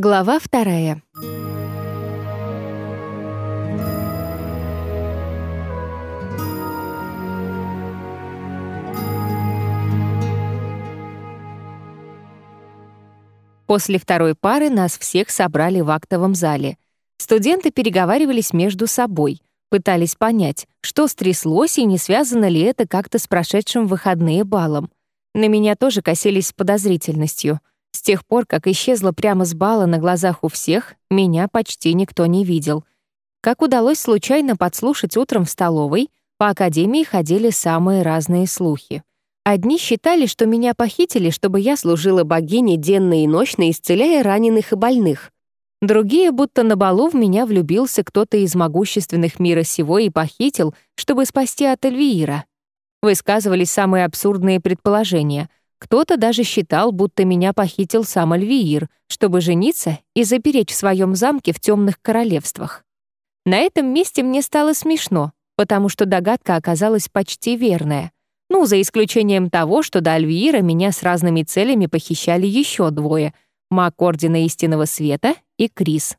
Глава вторая. После второй пары нас всех собрали в актовом зале. Студенты переговаривались между собой, пытались понять, что стряслось и не связано ли это как-то с прошедшим выходные балом. На меня тоже косились с подозрительностью. Тех пор, как исчезла прямо с бала на глазах у всех, меня почти никто не видел. Как удалось случайно подслушать утром в столовой, по академии ходили самые разные слухи. Одни считали, что меня похитили, чтобы я служила богине денно и ночно, исцеляя раненых и больных. Другие, будто на балу в меня влюбился кто-то из могущественных мира сего и похитил, чтобы спасти от Эльвиира. Высказывались самые абсурдные предположения. Кто-то даже считал, будто меня похитил сам Альвиир, чтобы жениться и запереть в своем замке в темных королевствах. На этом месте мне стало смешно, потому что догадка оказалась почти верная — ну, за исключением того, что до Альвиира меня с разными целями похищали еще двое — маг Ордена Истинного Света и Крис.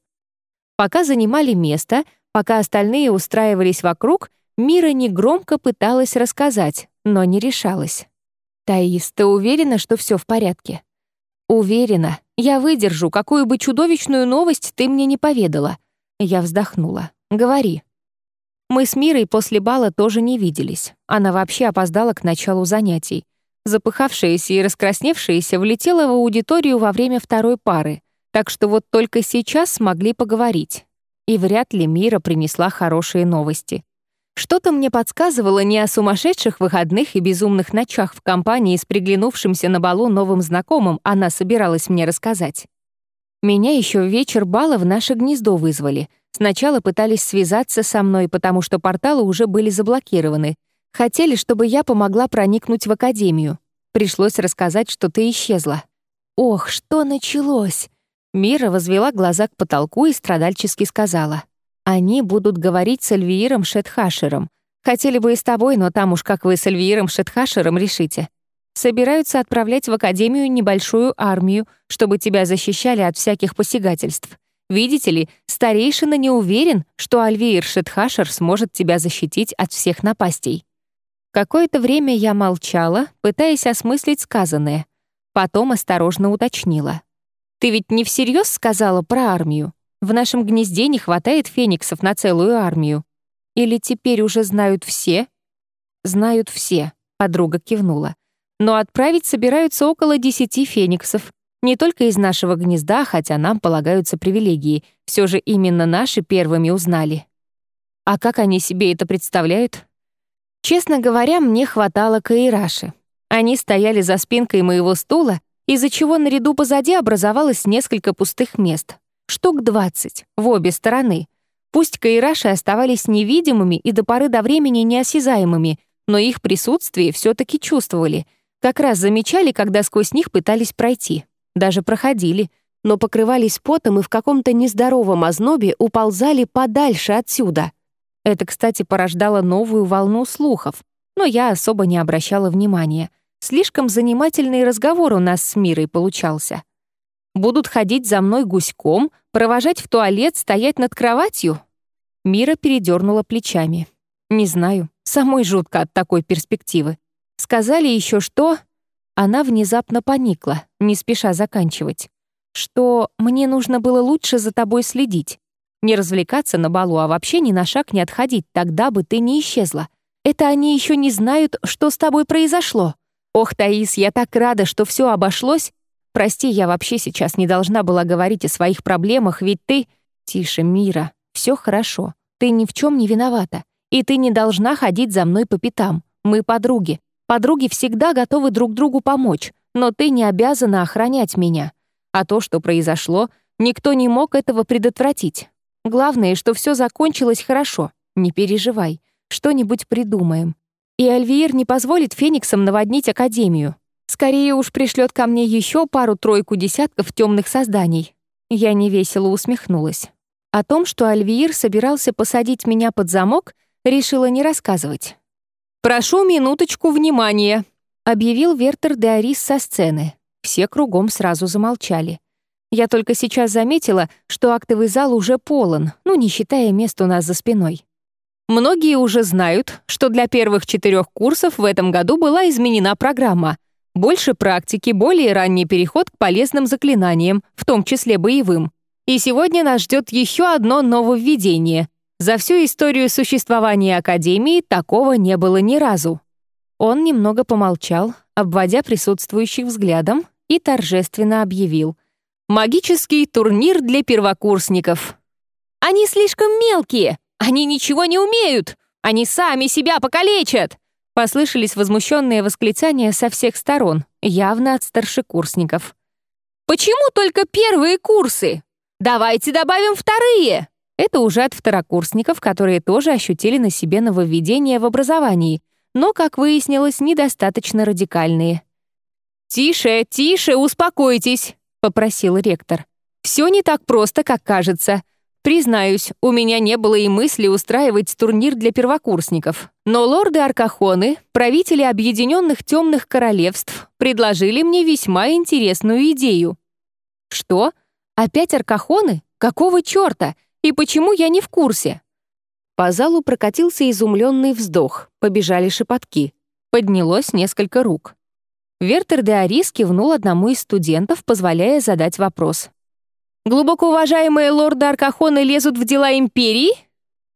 Пока занимали место, пока остальные устраивались вокруг, Мира негромко пыталась рассказать, но не решалась. «Таис, ты уверена, что все в порядке?» «Уверена. Я выдержу, какую бы чудовищную новость ты мне не поведала». Я вздохнула. «Говори». Мы с Мирой после бала тоже не виделись. Она вообще опоздала к началу занятий. Запыхавшаяся и раскрасневшаяся влетела в аудиторию во время второй пары, так что вот только сейчас смогли поговорить. И вряд ли Мира принесла хорошие новости. Что-то мне подсказывало не о сумасшедших выходных и безумных ночах в компании с приглянувшимся на балу новым знакомым она собиралась мне рассказать. Меня еще в вечер бала в наше гнездо вызвали — Сначала пытались связаться со мной, потому что порталы уже были заблокированы. Хотели, чтобы я помогла проникнуть в академию. Пришлось рассказать, что ты исчезла. Ох, что началось! Мира возвела глаза к потолку и страдальчески сказала. Они будут говорить с Эльвииром Шетхашером. Хотели бы и с тобой, но там уж как вы с Эльвииром Шетхашером решите. Собираются отправлять в Академию небольшую армию, чтобы тебя защищали от всяких посягательств. Видите ли, старейшина не уверен, что Альвеир Шетхашер сможет тебя защитить от всех напастей. Какое-то время я молчала, пытаясь осмыслить сказанное. Потом осторожно уточнила. «Ты ведь не всерьез сказала про армию? В нашем гнезде не хватает фениксов на целую армию. Или теперь уже знают все?» «Знают все», — подруга кивнула. «Но отправить собираются около десяти фениксов. Не только из нашего гнезда, хотя нам полагаются привилегии, все же именно наши первыми узнали. А как они себе это представляют? Честно говоря, мне хватало Каираши. Они стояли за спинкой моего стула, из-за чего на ряду позади образовалось несколько пустых мест. Штук 20, в обе стороны. Пусть Каираши оставались невидимыми и до поры до времени неосязаемыми, но их присутствие все таки чувствовали, как раз замечали, когда сквозь них пытались пройти даже проходили, но покрывались потом и в каком-то нездоровом ознобе уползали подальше отсюда. Это, кстати, порождало новую волну слухов, но я особо не обращала внимания. Слишком занимательный разговор у нас с Мирой получался. Будут ходить за мной гуськом, провожать в туалет, стоять над кроватью? Мира передернула плечами. Не знаю, самой жутко от такой перспективы. Сказали еще что, она внезапно поникла, не спеша заканчивать. Что мне нужно было лучше за тобой следить. Не развлекаться на балу, а вообще ни на шаг не отходить, тогда бы ты не исчезла. Это они еще не знают, что с тобой произошло. Ох, Таис, я так рада, что все обошлось. Прости, я вообще сейчас не должна была говорить о своих проблемах, ведь ты... Тише, Мира, все хорошо. Ты ни в чем не виновата. И ты не должна ходить за мной по пятам. Мы подруги. Подруги всегда готовы друг другу помочь, но ты не обязана охранять меня. А то, что произошло, никто не мог этого предотвратить. Главное, что все закончилось хорошо. Не переживай. Что-нибудь придумаем. И Альвиер не позволит фениксам наводнить Академию. Скорее уж пришлет ко мне еще пару-тройку десятков темных созданий. Я невесело усмехнулась. О том, что Альвиир собирался посадить меня под замок, решила не рассказывать. «Прошу минуточку внимания», — объявил Вертер де Арис со сцены. Все кругом сразу замолчали. Я только сейчас заметила, что актовый зал уже полон, ну, не считая мест у нас за спиной. Многие уже знают, что для первых четырех курсов в этом году была изменена программа. Больше практики, более ранний переход к полезным заклинаниям, в том числе боевым. И сегодня нас ждет еще одно нововведение. За всю историю существования Академии такого не было ни разу. Он немного помолчал, обводя присутствующих взглядом, и торжественно объявил. «Магический турнир для первокурсников». «Они слишком мелкие!» Они ничего не умеют! Они сами себя покалечат!» Послышались возмущенные восклицания со всех сторон, явно от старшекурсников. «Почему только первые курсы? Давайте добавим вторые!» Это уже от второкурсников, которые тоже ощутили на себе нововведения в образовании, но, как выяснилось, недостаточно радикальные. «Тише, тише, успокойтесь», — попросил ректор. «Все не так просто, как кажется. Признаюсь, у меня не было и мысли устраивать турнир для первокурсников. Но лорды Аркахоны, правители Объединенных Темных Королевств, предложили мне весьма интересную идею. Что? Опять Аркахоны? Какого черта? И почему я не в курсе? По залу прокатился изумленный вздох, побежали шепотки. Поднялось несколько рук. Вертер де Арис кивнул одному из студентов, позволяя задать вопрос. Глубоко уважаемые лорды Аркахоны лезут в дела империи?»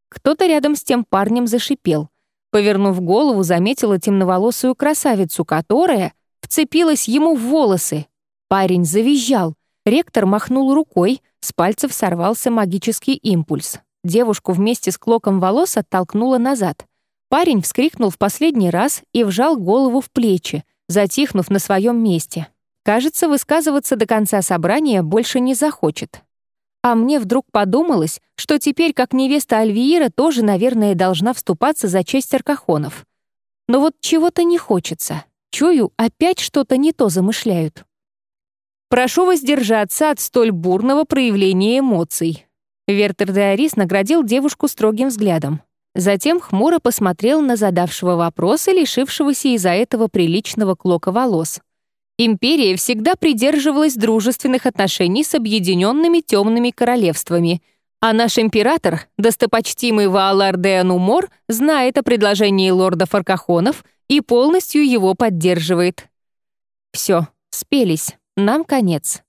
Кто-то рядом с тем парнем зашипел. Повернув голову, заметила темноволосую красавицу, которая вцепилась ему в волосы. Парень завизжал. Ректор махнул рукой, с пальцев сорвался магический импульс. Девушку вместе с клоком волос оттолкнула назад. Парень вскрикнул в последний раз и вжал голову в плечи, затихнув на своем месте. Кажется, высказываться до конца собрания больше не захочет. А мне вдруг подумалось, что теперь, как невеста Альвиира, тоже, наверное, должна вступаться за честь аркахонов. Но вот чего-то не хочется. Чую, опять что-то не то замышляют. Прошу воздержаться от столь бурного проявления эмоций. Вертер де Арис наградил девушку строгим взглядом. Затем хмуро посмотрел на задавшего вопрос и лишившегося из-за этого приличного клока волос — Империя всегда придерживалась дружественных отношений с объединенными темными королевствами, а наш император, достопочтимый Ваалар де знает о предложении лорда Фаркахонов и полностью его поддерживает. Все, спелись, нам конец.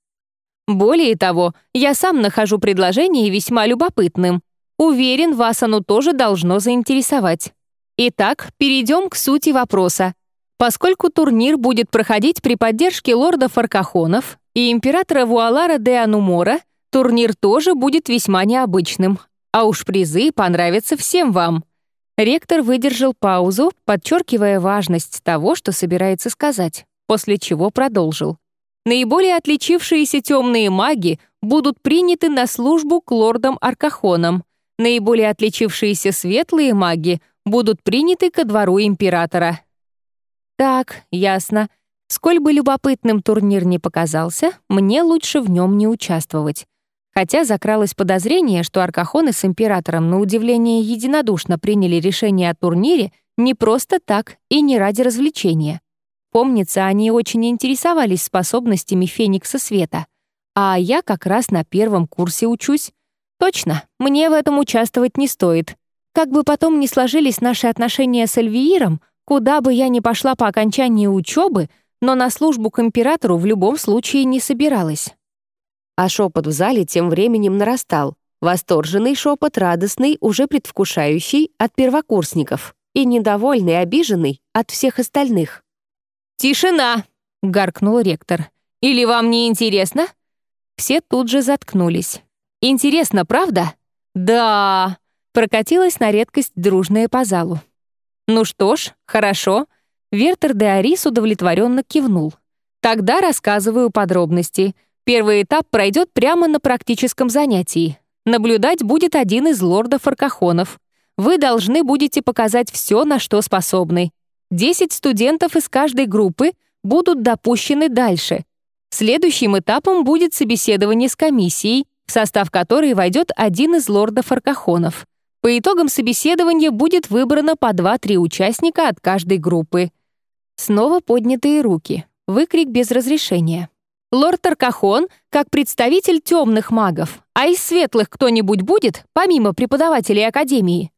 Более того, я сам нахожу предложение весьма любопытным. Уверен, вас оно тоже должно заинтересовать. Итак, перейдем к сути вопроса. Поскольку турнир будет проходить при поддержке лорда Фаркахонов и императора Вуалара де Анумора, турнир тоже будет весьма необычным, а уж призы понравятся всем вам. Ректор выдержал паузу, подчеркивая важность того, что собирается сказать, после чего продолжил. Наиболее отличившиеся темные маги будут приняты на службу к лордам-аркахонам. Наиболее отличившиеся светлые маги будут приняты ко двору императора. Так, ясно. Сколь бы любопытным турнир не показался, мне лучше в нем не участвовать. Хотя закралось подозрение, что Аркахоны с Императором на удивление единодушно приняли решение о турнире не просто так и не ради развлечения. Помнится, они очень интересовались способностями Феникса Света. А я как раз на первом курсе учусь. Точно, мне в этом участвовать не стоит. Как бы потом ни сложились наши отношения с Эльвииром, Куда бы я ни пошла по окончании учебы, но на службу к императору в любом случае не собиралась. А шепот в зале тем временем нарастал. Восторженный шепот, радостный, уже предвкушающий от первокурсников и недовольный, обиженный от всех остальных. «Тишина!» — гаркнул ректор. «Или вам не интересно?» Все тут же заткнулись. «Интересно, правда?» «Да!» — прокатилась на редкость дружная по залу. «Ну что ж, хорошо». Вертер де Арис удовлетворенно кивнул. «Тогда рассказываю подробности. Первый этап пройдет прямо на практическом занятии. Наблюдать будет один из лордов Аркахонов. Вы должны будете показать все, на что способны. Десять студентов из каждой группы будут допущены дальше. Следующим этапом будет собеседование с комиссией, в состав которой войдет один из лордов Аркахонов. По итогам собеседования будет выбрано по 2-3 участника от каждой группы. Снова поднятые руки. Выкрик без разрешения. Лорд Аркахон как представитель темных магов, а из светлых кто-нибудь будет, помимо преподавателей Академии?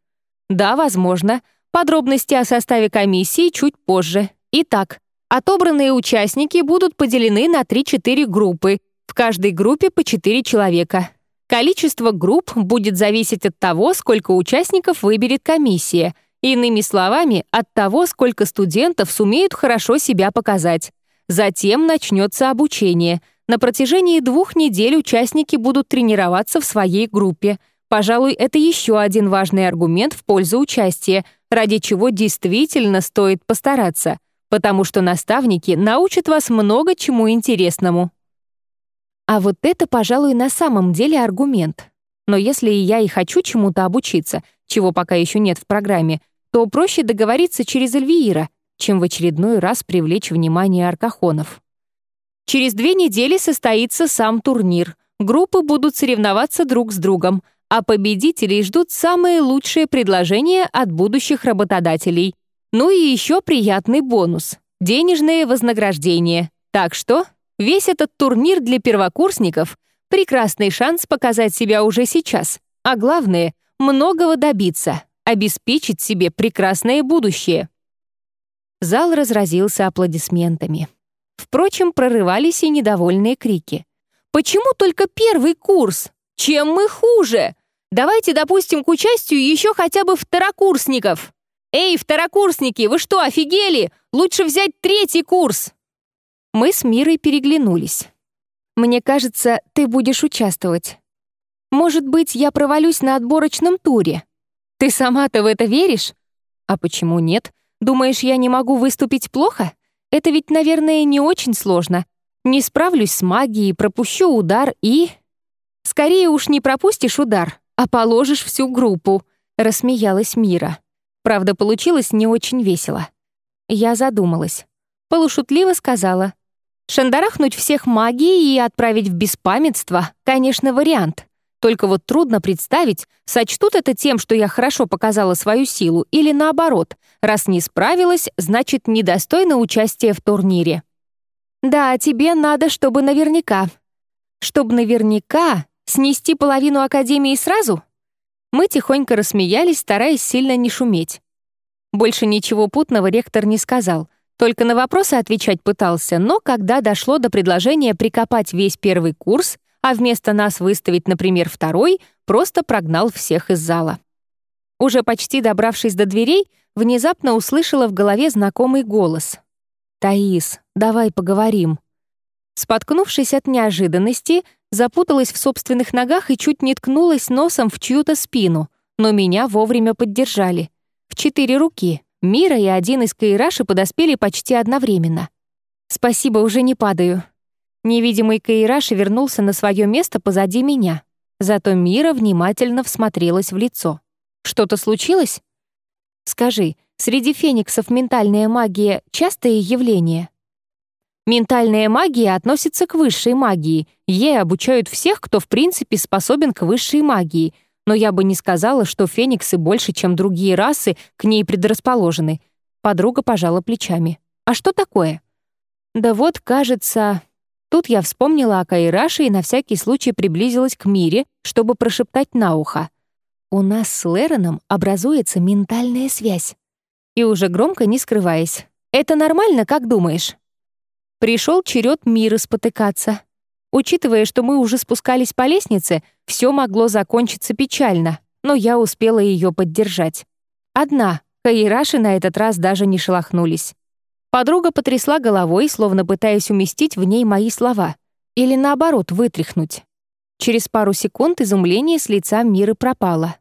Да, возможно. Подробности о составе комиссии чуть позже. Итак, отобранные участники будут поделены на 3-4 группы, в каждой группе по 4 человека. Количество групп будет зависеть от того, сколько участников выберет комиссия. Иными словами, от того, сколько студентов сумеют хорошо себя показать. Затем начнется обучение. На протяжении двух недель участники будут тренироваться в своей группе. Пожалуй, это еще один важный аргумент в пользу участия, ради чего действительно стоит постараться, потому что наставники научат вас много чему интересному. А вот это, пожалуй, на самом деле аргумент. Но если я и хочу чему-то обучиться, чего пока еще нет в программе, то проще договориться через Эльвиира, чем в очередной раз привлечь внимание аркахонов. Через две недели состоится сам турнир. Группы будут соревноваться друг с другом, а победителей ждут самые лучшие предложения от будущих работодателей. Ну и еще приятный бонус — денежное вознаграждение. Так что Весь этот турнир для первокурсников — прекрасный шанс показать себя уже сейчас, а главное — многого добиться, обеспечить себе прекрасное будущее. Зал разразился аплодисментами. Впрочем, прорывались и недовольные крики. «Почему только первый курс? Чем мы хуже? Давайте допустим к участию еще хотя бы второкурсников!» «Эй, второкурсники, вы что, офигели? Лучше взять третий курс!» Мы с Мирой переглянулись. «Мне кажется, ты будешь участвовать. Может быть, я провалюсь на отборочном туре. Ты сама-то в это веришь? А почему нет? Думаешь, я не могу выступить плохо? Это ведь, наверное, не очень сложно. Не справлюсь с магией, пропущу удар и... Скорее уж не пропустишь удар, а положишь всю группу», — рассмеялась Мира. Правда, получилось не очень весело. Я задумалась. Полушутливо сказала. Шандарахнуть всех магией и отправить в беспамятство, конечно, вариант. Только вот трудно представить, сочтут это тем, что я хорошо показала свою силу, или наоборот, раз не справилась, значит, недостойна участия в турнире. Да, тебе надо, чтобы наверняка. Чтобы наверняка снести половину Академии сразу? Мы тихонько рассмеялись, стараясь сильно не шуметь. Больше ничего путного ректор не сказал — только на вопросы отвечать пытался, но когда дошло до предложения прикопать весь первый курс, а вместо нас выставить, например, второй, просто прогнал всех из зала. Уже почти добравшись до дверей, внезапно услышала в голове знакомый голос. «Таис, давай поговорим». Споткнувшись от неожиданности, запуталась в собственных ногах и чуть не ткнулась носом в чью-то спину, но меня вовремя поддержали. В четыре руки. Мира и один из Каираши подоспели почти одновременно. «Спасибо, уже не падаю». Невидимый Каираши вернулся на свое место позади меня. Зато Мира внимательно всмотрелась в лицо. «Что-то случилось?» «Скажи, среди фениксов ментальная магия — частое явление?» Ментальная магия относится к высшей магии. Ей обучают всех, кто в принципе способен к высшей магии — но я бы не сказала, что фениксы больше, чем другие расы, к ней предрасположены. Подруга пожала плечами. А что такое? Да вот, кажется... Тут я вспомнила о Кайраше и на всякий случай приблизилась к Мире, чтобы прошептать на ухо. «У нас с Лероном образуется ментальная связь». И уже громко, не скрываясь. «Это нормально, как думаешь?» Пришел черед Миры спотыкаться. Учитывая, что мы уже спускались по лестнице, все могло закончиться печально, но я успела ее поддержать. Одна, Каираши на этот раз даже не шелохнулись. Подруга потрясла головой, словно пытаясь уместить в ней мои слова. Или наоборот, вытряхнуть. Через пару секунд изумление с лица Миры пропало.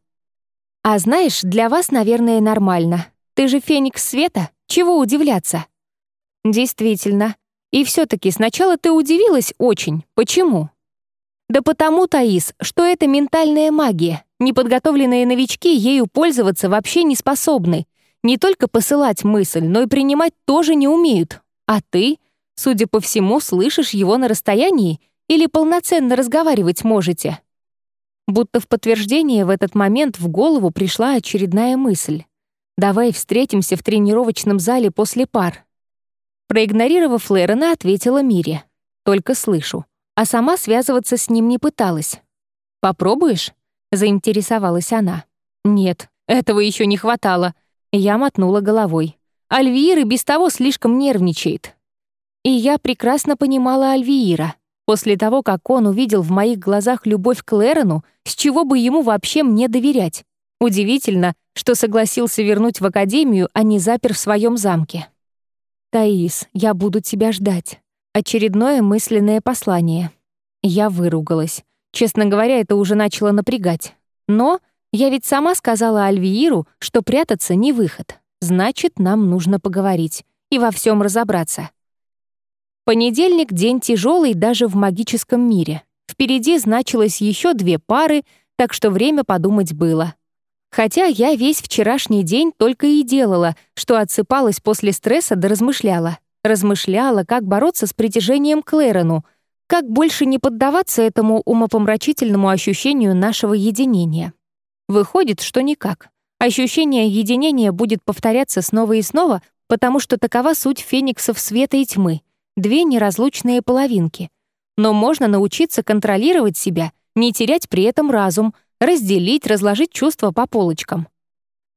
«А знаешь, для вас, наверное, нормально. Ты же феникс света, чего удивляться?» «Действительно, и все-таки сначала ты удивилась очень. Почему? Да потому, Таис, что это ментальная магия. Неподготовленные новички ею пользоваться вообще не способны. Не только посылать мысль, но и принимать тоже не умеют. А ты, судя по всему, слышишь его на расстоянии или полноценно разговаривать можете? Будто в подтверждение в этот момент в голову пришла очередная мысль. «Давай встретимся в тренировочном зале после пар. Проигнорировав Лерона, ответила Мире. только слышу, а сама связываться с ним не пыталась. «Попробуешь?» — заинтересовалась она. «Нет, этого еще не хватало». Я мотнула головой. Альвиир и без того слишком нервничает. И я прекрасно понимала Альвиира. После того, как он увидел в моих глазах любовь к Лерону, с чего бы ему вообще мне доверять? Удивительно, что согласился вернуть в академию, а не запер в своем замке. «Таис, я буду тебя ждать». Очередное мысленное послание. Я выругалась. Честно говоря, это уже начало напрягать. Но я ведь сама сказала Альвииру, что прятаться не выход. Значит, нам нужно поговорить и во всем разобраться. Понедельник — день тяжелый даже в магическом мире. Впереди значилось еще две пары, так что время подумать было. Хотя я весь вчерашний день только и делала, что отсыпалась после стресса да размышляла. Размышляла, как бороться с притяжением к Лэрону, как больше не поддаваться этому умопомрачительному ощущению нашего единения. Выходит, что никак. Ощущение единения будет повторяться снова и снова, потому что такова суть фениксов света и тьмы — две неразлучные половинки. Но можно научиться контролировать себя, не терять при этом разум — разделить, разложить чувства по полочкам.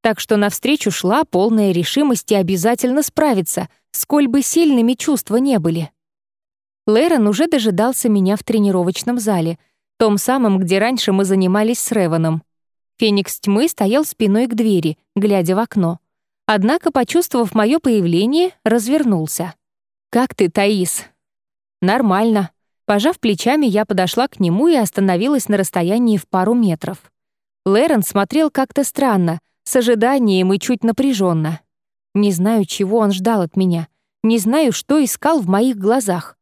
Так что навстречу шла полная решимости обязательно справиться, сколь бы сильными чувства не были. Лейрон уже дожидался меня в тренировочном зале, том самом, где раньше мы занимались с Реваном. Феникс тьмы стоял спиной к двери, глядя в окно. Однако, почувствовав мое появление, развернулся. «Как ты, Таис?» «Нормально», Пожав плечами, я подошла к нему и остановилась на расстоянии в пару метров. Лэрон смотрел как-то странно, с ожиданием и чуть напряженно. Не знаю, чего он ждал от меня, не знаю, что искал в моих глазах.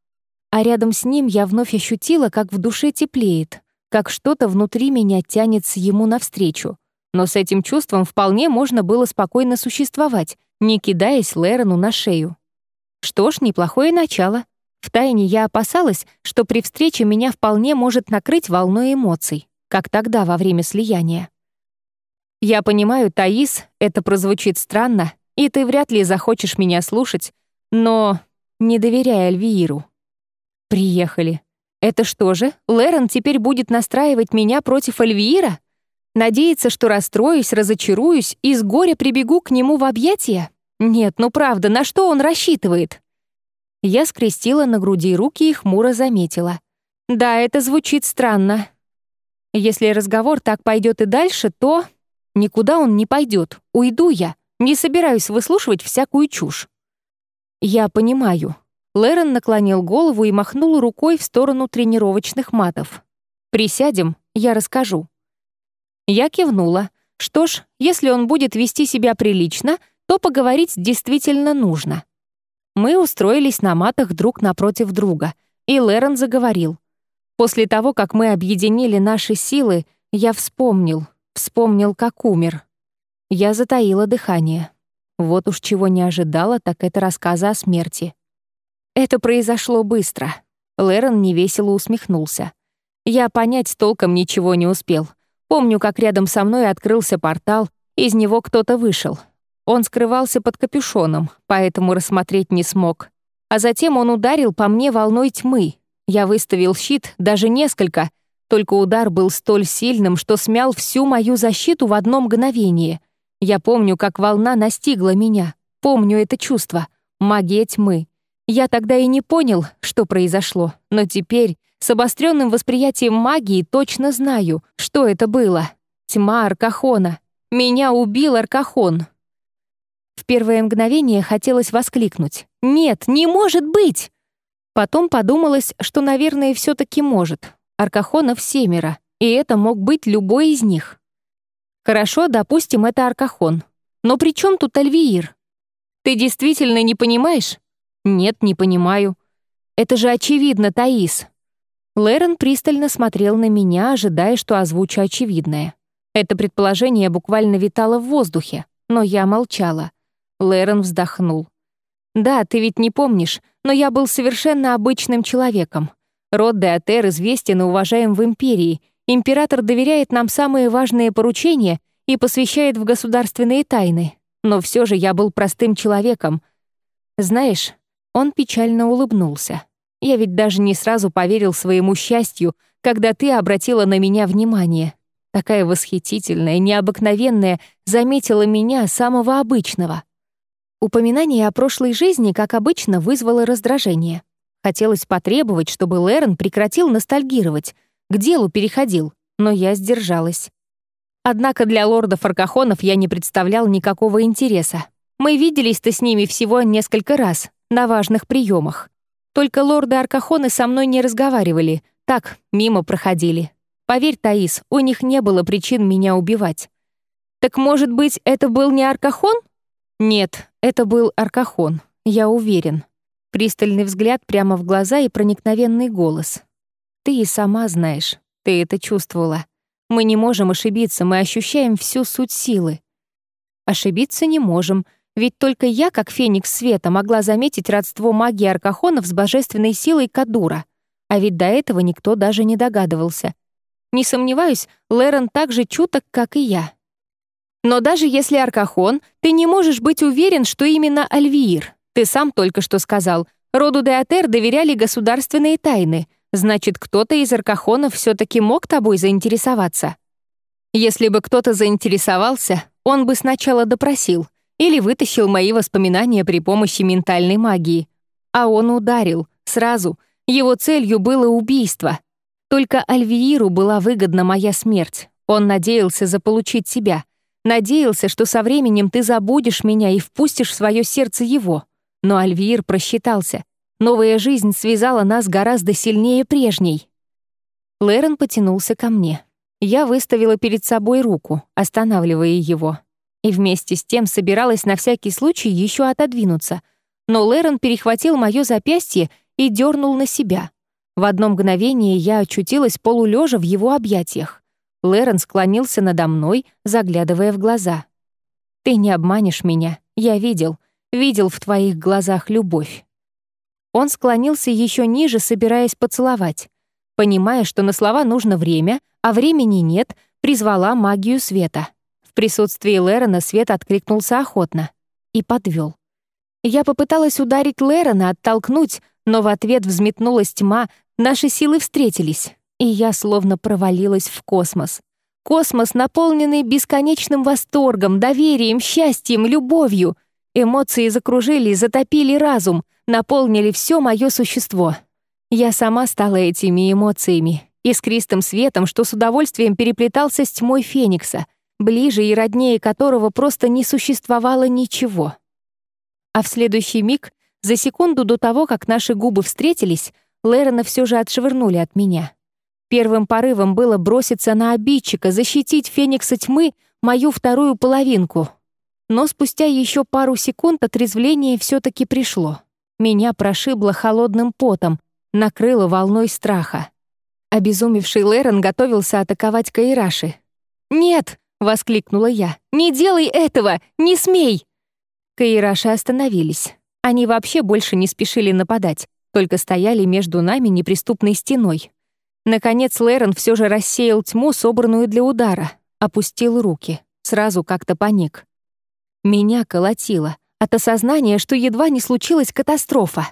А рядом с ним я вновь ощутила, как в душе теплеет, как что-то внутри меня тянется ему навстречу. Но с этим чувством вполне можно было спокойно существовать, не кидаясь Лэрону на шею. Что ж, неплохое начало. Втайне я опасалась, что при встрече меня вполне может накрыть волной эмоций, как тогда во время слияния. Я понимаю, Таис, это прозвучит странно, и ты вряд ли захочешь меня слушать, но не доверяй Альвииру. Приехали. Это что же, Лерон теперь будет настраивать меня против Альвиира? Надеется, что расстроюсь, разочаруюсь и с горя прибегу к нему в объятия? Нет, ну правда, на что он рассчитывает? Я скрестила на груди руки и хмуро заметила. «Да, это звучит странно. Если разговор так пойдет и дальше, то... Никуда он не пойдет. Уйду я. Не собираюсь выслушивать всякую чушь». «Я понимаю». Лэрон наклонил голову и махнул рукой в сторону тренировочных матов. «Присядем, я расскажу». Я кивнула. Что ж, если он будет вести себя прилично, то поговорить действительно нужно. Мы устроились на матах друг напротив друга, и Лерон заговорил. После того, как мы объединили наши силы, я вспомнил, вспомнил, как умер. Я затаила дыхание. Вот уж чего не ожидала, так это рассказа о смерти. Это произошло быстро. Лерон невесело усмехнулся. Я понять толком ничего не успел. Помню, как рядом со мной открылся портал, из него кто-то вышел. Он скрывался под капюшоном, поэтому рассмотреть не смог. А затем он ударил по мне волной тьмы. Я выставил щит, даже несколько, только удар был столь сильным, что смял всю мою защиту в одно мгновение. Я помню, как волна настигла меня. Помню это чувство. Магия тьмы. Я тогда и не понял, что произошло, но теперь с обостренным восприятием магии точно знаю, что это было. Тьма Аркахона. Меня убил Аркахон. В первое мгновение хотелось воскликнуть. «Нет, не может быть!» Потом подумалось, что, наверное, все таки может. Аркахонов семеро, и это мог быть любой из них. Хорошо, допустим, это Аркахон. Но при чем тут Альвиир? Ты действительно не понимаешь? Нет, не понимаю. Это же очевидно, Таис. Лэрон пристально смотрел на меня, ожидая, что озвучу очевидное. Это предположение буквально витало в воздухе, но я молчала. Лэрон вздохнул. «Да, ты ведь не помнишь, но я был совершенно обычным человеком. Род Деотер известен и уважаем в Империи. Император доверяет нам самые важные поручения и посвящает в государственные тайны. Но все же я был простым человеком. Знаешь, он печально улыбнулся. Я ведь даже не сразу поверил своему счастью, когда ты обратила на меня внимание. Такая восхитительная, необыкновенная, заметила меня, самого обычного. Упоминание о прошлой жизни, как обычно, вызвало раздражение. Хотелось потребовать, чтобы Лерон прекратил ностальгировать, к делу переходил, но я сдержалась. Однако для лордов Аркахонов я не представлял никакого интереса. Мы виделись-то с ними всего несколько раз, на важных приемах. Только лорды Аркахоны со мной не разговаривали, так, мимо проходили. Поверь, Таис, у них не было причин меня убивать. Так, может быть, это был не Аркахон? Нет, это был Аркахон, я уверен. Пристальный взгляд прямо в глаза и проникновенный голос. Ты и сама знаешь, ты это чувствовала. Мы не можем ошибиться, мы ощущаем всю суть силы. Ошибиться не можем, ведь только я, как феникс света, могла заметить родство магии Аркахонов с божественной силой Кадура. А ведь до этого никто даже не догадывался. Не сомневаюсь, Лерон так же чуток, как и я. Но даже если Аркахон, ты не можешь быть уверен, что именно Альвиир. Ты сам только что сказал, роду Деатер доверяли государственные тайны — Значит, кто-то из аркахонов все-таки мог тобой заинтересоваться. Если бы кто-то заинтересовался, он бы сначала допросил или вытащил мои воспоминания при помощи ментальной магии. А он ударил, сразу. Его целью было убийство. Только Альвииру была выгодна моя смерть. Он надеялся заполучить себя. Надеялся, что со временем ты забудешь меня и впустишь в свое сердце его. Но Альвиир просчитался. Новая жизнь связала нас гораздо сильнее прежней. Лэрон потянулся ко мне. Я выставила перед собой руку, останавливая его. И вместе с тем собиралась на всякий случай еще отодвинуться. Но Лэрон перехватил мое запястье и дернул на себя. В одно мгновение я очутилась полулежа в его объятиях. Лэрон склонился надо мной, заглядывая в глаза. «Ты не обманешь меня. Я видел. Видел в твоих глазах любовь». Он склонился еще ниже, собираясь поцеловать. Понимая, что на слова нужно время, а времени нет, призвала магию света. В присутствии Лерона свет откликнулся охотно и подвел. Я попыталась ударить Лерона, оттолкнуть, но в ответ взметнулась тьма, наши силы встретились, и я словно провалилась в космос. Космос, наполненный бесконечным восторгом, доверием, счастьем, любовью. Эмоции закружили затопили разум — наполнили все мое существо. Я сама стала этими эмоциями, искристым светом, что с удовольствием переплетался с тьмой Феникса, ближе и роднее которого просто не существовало ничего. А в следующий миг, за секунду до того, как наши губы встретились, Лерона все же отшвырнули от меня. Первым порывом было броситься на обидчика, защитить Феникса тьмы, мою вторую половинку. Но спустя еще пару секунд отрезвление все таки пришло. Меня прошибло холодным потом, накрыло волной страха. Обезумевший Лерон готовился атаковать Каираши. «Нет!» — воскликнула я. «Не делай этого! Не смей!» Каираши остановились. Они вообще больше не спешили нападать, только стояли между нами неприступной стеной. Наконец Лерон все же рассеял тьму, собранную для удара, опустил руки, сразу как-то паник. Меня колотило — от осознания, что едва не случилась катастрофа.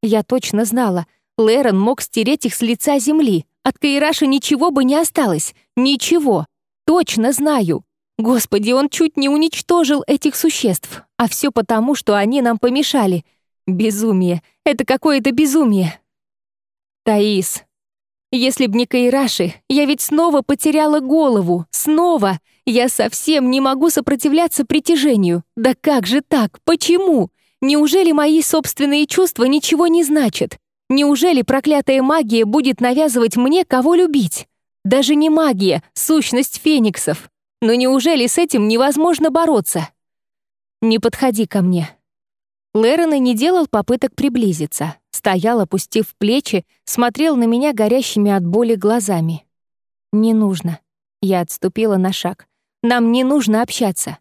Я точно знала, Лерон мог стереть их с лица земли. От Каираша ничего бы не осталось. Ничего. Точно знаю. Господи, он чуть не уничтожил этих существ. А все потому, что они нам помешали. Безумие. Это какое-то безумие. Таис. Если б не Каираши, я ведь снова потеряла голову. Снова. Я совсем не могу сопротивляться притяжению. Да как же так? Почему? Неужели мои собственные чувства ничего не значат? Неужели проклятая магия будет навязывать мне, кого любить? Даже не магия, сущность фениксов. Но неужели с этим невозможно бороться? Не подходи ко мне. Лерон и не делал попыток приблизиться. Стоял, опустив плечи, смотрел на меня горящими от боли глазами. «Не нужно». Я отступила на шаг. Нам не нужно общаться.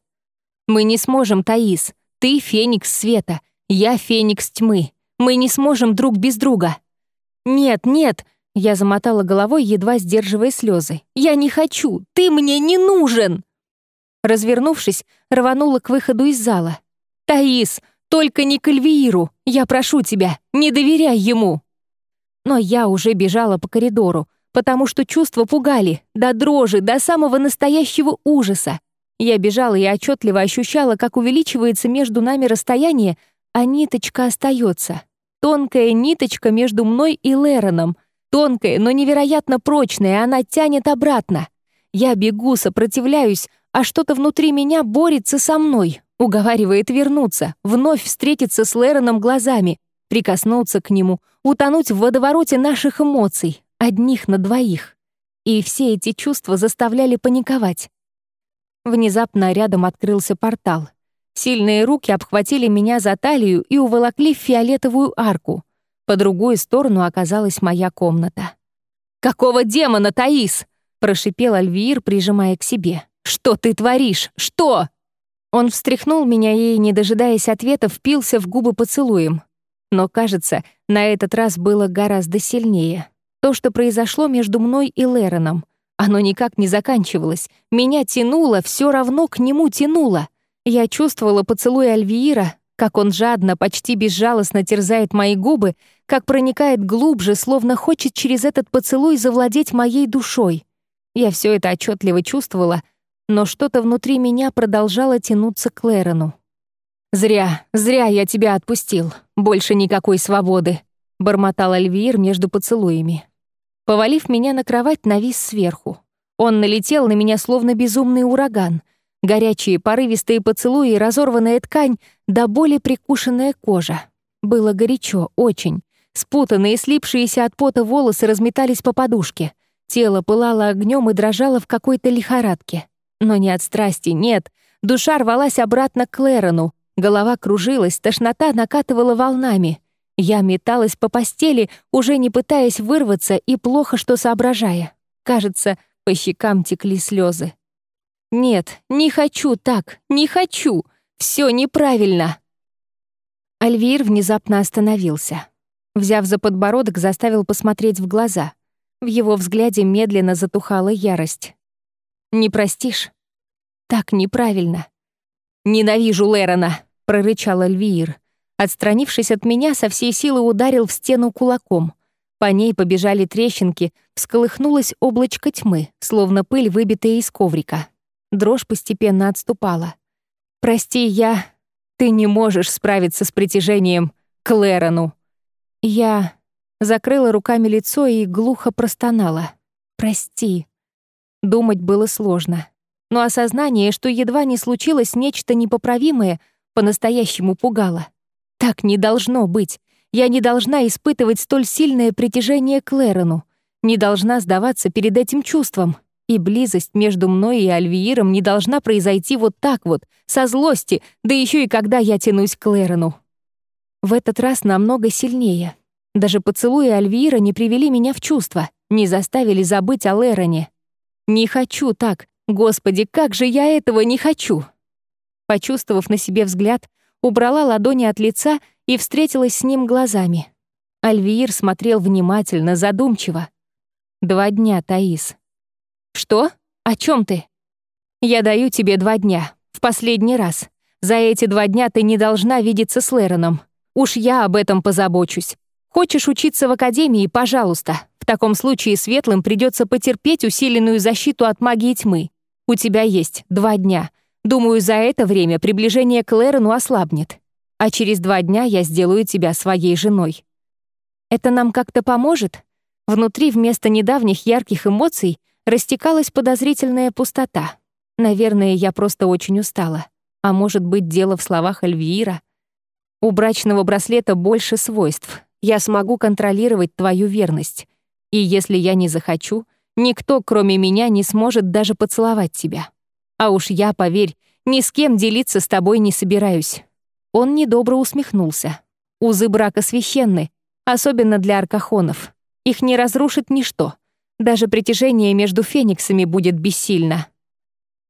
Мы не сможем, Таис. Ты — феникс света, я — феникс тьмы. Мы не сможем друг без друга. Нет, нет, я замотала головой, едва сдерживая слезы. Я не хочу, ты мне не нужен. Развернувшись, рванула к выходу из зала. «Таис, только не к Эльвииру! Я прошу тебя, не доверяй ему!» Но я уже бежала по коридору, потому что чувства пугали, до дрожи, до самого настоящего ужаса. Я бежала и отчетливо ощущала, как увеличивается между нами расстояние, а ниточка остается. Тонкая ниточка между мной и Лероном. Тонкая, но невероятно прочная, она тянет обратно. Я бегу, сопротивляюсь, а что-то внутри меня борется со мной, уговаривает вернуться, вновь встретиться с Лероном глазами, прикоснуться к нему, утонуть в водовороте наших эмоций, одних на двоих. И все эти чувства заставляли паниковать. Внезапно рядом открылся портал. Сильные руки обхватили меня за талию и уволокли в фиолетовую арку. По другую сторону оказалась моя комната. «Какого демона, Таис?» — прошипел Альвиир, прижимая к себе. «Что ты творишь? Что?» Он встряхнул меня и, не дожидаясь ответа, впился в губы поцелуем. Но, кажется, на этот раз было гораздо сильнее. То, что произошло между мной и Лероном. Оно никак не заканчивалось. Меня тянуло, все равно к нему тянуло. Я чувствовала поцелуй Альвиира, как он жадно, почти безжалостно терзает мои губы, как проникает глубже, словно хочет через этот поцелуй завладеть моей душой. Я все это отчетливо чувствовала, но что-то внутри меня продолжало тянуться к Лерону. «Зря, зря я тебя отпустил. Больше никакой свободы», — бормотал Альвиир между поцелуями. Повалив меня на кровать, навис сверху. Он налетел на меня словно безумный ураган. Горячие порывистые поцелуи, разорванная ткань, до боли прикушенная кожа. Было горячо, очень. Спутанные, слипшиеся от пота волосы разметались по подушке. Тело пылало огнем и дрожало в какой-то лихорадке. Но не от страсти, нет. Душа рвалась обратно к Лерону. Голова кружилась, тошнота накатывала волнами. Я металась по постели, уже не пытаясь вырваться и плохо что соображая. Кажется, по щекам текли слезы. «Нет, не хочу так, не хочу! Все неправильно!» Альвир внезапно остановился. Взяв за подбородок, заставил посмотреть в глаза. В его взгляде медленно затухала ярость. «Не простишь? Так неправильно!» «Ненавижу Лерона!» — прорычал Альвиир. Отстранившись от меня, со всей силы ударил в стену кулаком. По ней побежали трещинки, всколыхнулось облачко тьмы, словно пыль, выбитая из коврика. Дрожь постепенно отступала. «Прости, я... Ты не можешь справиться с притяжением к Лерону». Я закрыла руками лицо и глухо простонала. «Прости». Думать было сложно. Но осознание, что едва не случилось нечто непоправимое, по-настоящему пугало. Так не должно быть. Я не должна испытывать столь сильное притяжение к Лерону. Не должна сдаваться перед этим чувством. И близость между мной и Альвииром не должна произойти вот так вот, со злости, да еще и когда я тянусь к Лерону. В этот раз намного сильнее. Даже поцелуи Альвиира не привели меня в чувство, не заставили забыть о Лероне. Не хочу так. Господи, как же я этого не хочу! Почувствовав на себе взгляд, убрала ладони от лица и встретилась с ним глазами. Альвиир смотрел внимательно, задумчиво. «Два дня, Таис». «Что? О чем ты?» «Я даю тебе два дня. В последний раз. За эти два дня ты не должна видеться с Лероном. Уж я об этом позабочусь. Хочешь учиться в академии, пожалуйста. В таком случае светлым придется потерпеть усиленную защиту от магии тьмы. У тебя есть два дня. Думаю, за это время приближение к Лерону ослабнет. А через два дня я сделаю тебя своей женой. Это нам как-то поможет? Внутри вместо недавних ярких эмоций растекалась подозрительная пустота. Наверное, я просто очень устала. А может быть, дело в словах Эльвира? У брачного браслета больше свойств. Я смогу контролировать твою верность. И если я не захочу, никто, кроме меня, не сможет даже поцеловать тебя. А уж я, поверь, ни с кем делиться с тобой не собираюсь». Он недобро усмехнулся. «Узы брака священны, особенно для аркахонов. Их не разрушит ничто. Даже притяжение между фениксами будет бессильно».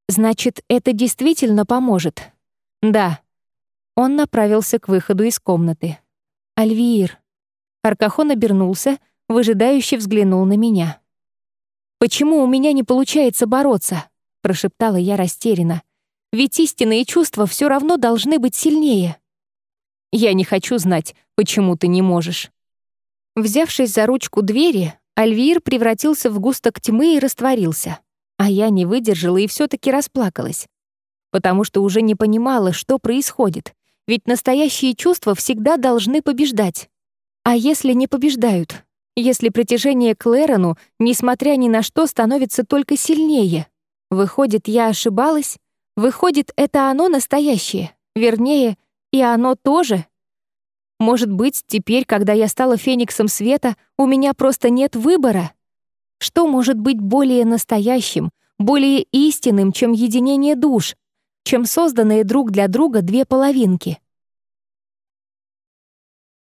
«Значит, это действительно поможет?» «Да». Он направился к выходу из комнаты. «Альвиир». Аркахон обернулся, выжидающе взглянул на меня. «Почему у меня не получается бороться?» — прошептала я растерянно. «Ведь истинные чувства все равно должны быть сильнее». «Я не хочу знать, почему ты не можешь». Взявшись за ручку двери, Альвир превратился в густок тьмы и растворился. А я не выдержала и все таки расплакалась. Потому что уже не понимала, что происходит. Ведь настоящие чувства всегда должны побеждать. А если не побеждают? Если притяжение к Лерону, несмотря ни на что, становится только сильнее? Выходит, я ошибалась? Выходит, это оно настоящее? Вернее, и оно тоже? Может быть, теперь, когда я стала фениксом света, у меня просто нет выбора? Что может быть более настоящим, более истинным, чем единение душ, чем созданные друг для друга две половинки?